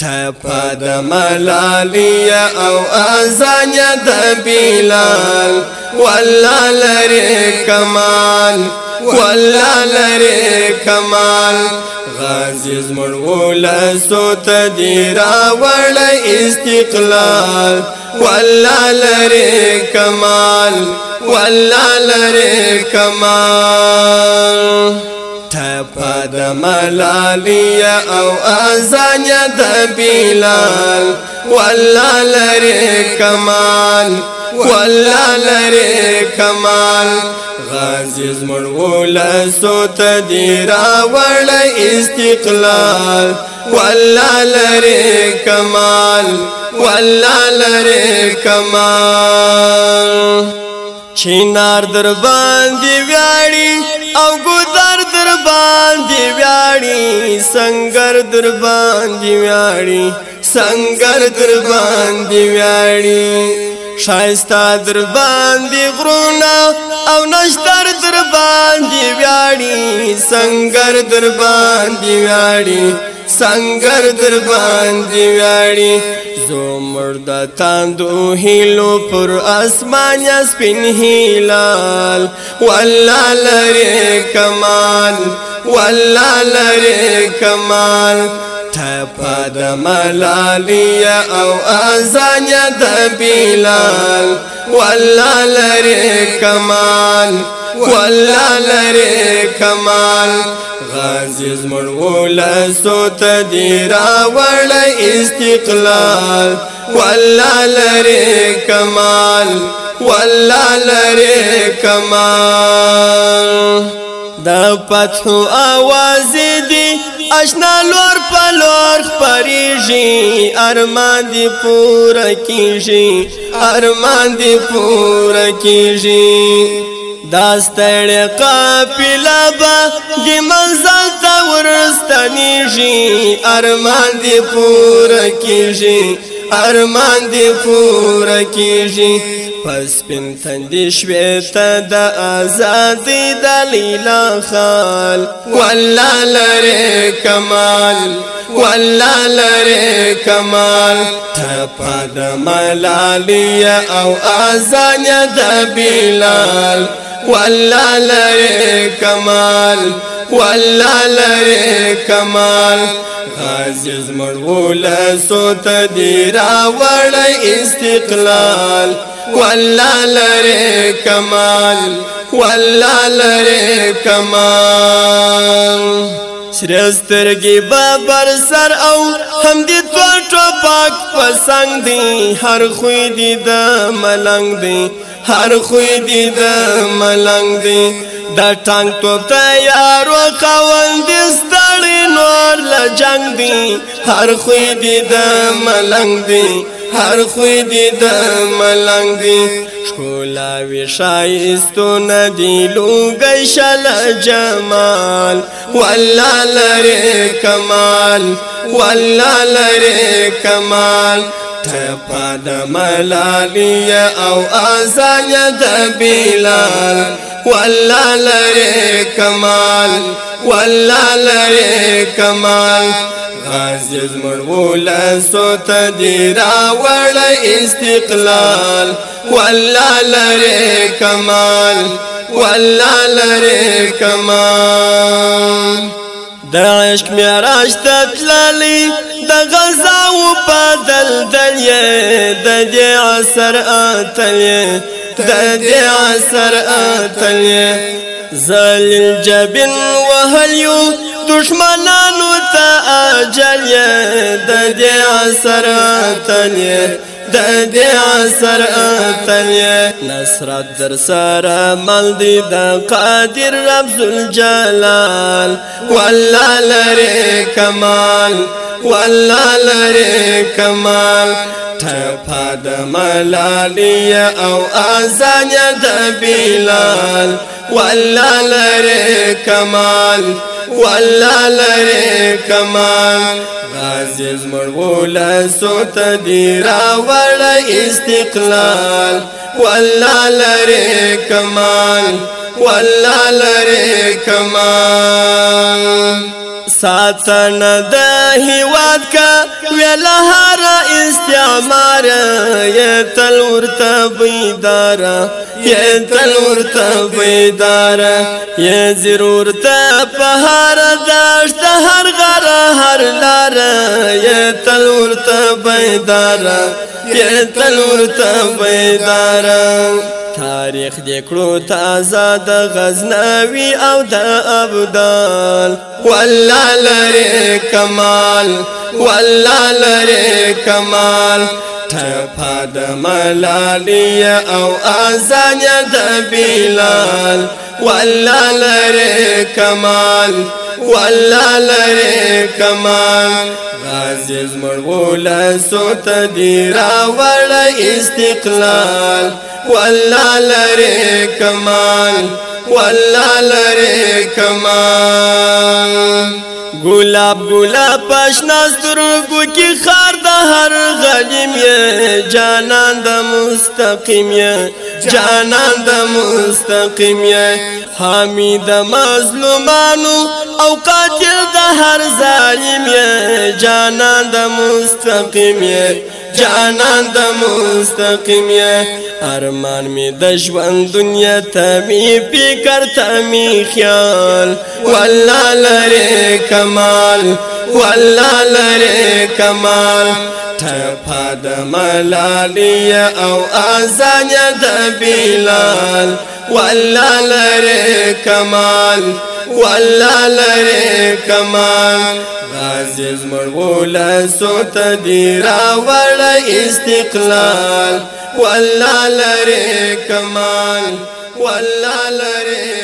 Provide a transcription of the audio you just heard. ټپه د او ازانيا د بلال والله لري کمال والله لري کمال غازی زمون ول سوت دی را استقلال والله لري کمال والله کمال پد ملالی او اذان د بلال والله لری کمال والله لری کمال غازی زمون ول سوت دی را ول استقلال والله لری کمال والله لری کمال چینار در باندې ویاړي او ګذر باندې ویاړي سنگر در باندې ویاړي سنگر در باندې ویاړي شایستا در باندې غرونا او نشتر در باندې ویاړي سنگر در باندې ویاړي سنگر در باندې ویاړي زو مردا تاندو هیلو پر اسمان یا سپین هلال والله لری کمال والله لري کمال ټپه د ملالی او اذان د بلال والله لري کمال والله لري کمال غازی زمړ ولاسو ته دی راوړ استقلال والله لري کمال والله لري کمال دا پتو आवाज دی آشنا لور په لور خپريږي ارمان دی پورا کیږي ارمان دی پورا کیږي داستړ قافله با د منزل ته ورستنیږي ارمان دی پورا کیږي ارمان دی پورا کیږي پس پن تندې شوې ته د ازادي د لیلا خال والله لره کمال والله لره کمال ټپا د ملالیا او اذان د بلال والله لره کمال والله لري کمال غازی زمر غول سوت دی را وړ استقلال والله لري کمال والله لري کمال شرسترګي بابر سر او هم دې ټوټو پاک پسنګ دي هر خوې دي د ملنګ دي هر خوې دي د ملنګ دي د ټنګ توپ تیار وخوند ستړي نور له جنگ دی هر خو دې د ملنګ دی هر خو دې د ملنګ دی شکولا وی شایستو ندی لوګی شل جمال والله لره کمال والله لره کمال ټپا د ملالی او ازای د بلال والله لري كمال والله لري كمال غازی زمر صوت ديرا ولا استقلال والله لري كمال والله لري كمال د عشق معراج تتللی د غزا و بدل دلیه د دې عصر اتلیه د عسر اثر زال الجبن وهل یو دشمنانو ته اجل د دې اثر اتلې د دې اثر اتلې قادر رب الجلال ولا لري كمال ولا لري كمال ټپا د او اذان د بلال والله لره کمال والله لره کمال غازی زمړ سوت دی راوړ استقلال ولا لره کمال ولا لره کمال ساتن د هیواد کا ویلا هر استعمار ی تل ورته بیدار ی تل ورته بیدار ی ضرورت په هر داشت هر یا تلور ته بیدارا یا تلور ته بیدارا تاریخ دې کړو تازه د غزنوي او د ابدال والله لره کمال والله لره کمال ټپا د ملالی او اذان د بلال والله لره کمال والله لري کمان عزیز مرغول سو تدیرا وړ استقلال والله لري کمال والله لري کمال ګلاب ګلاب پښنا سترګو کې خا د هر غلیم یې جانان د مستقیم یې جانان د مستقیم یې حامي د مظلومانو او قاتل د هر ظالم یې جانان د مستقیم یې جانان د مستقیم یې ارمان می د ژوند دنیا ته می فکر ته می خیال والله لره کمال والله لره کمال ټپا د ملالي او اذان د بلال والله لره کمال والله لري کمان عزیز مرغول سوت دی را وړ استقلال والله لري کمال والله لري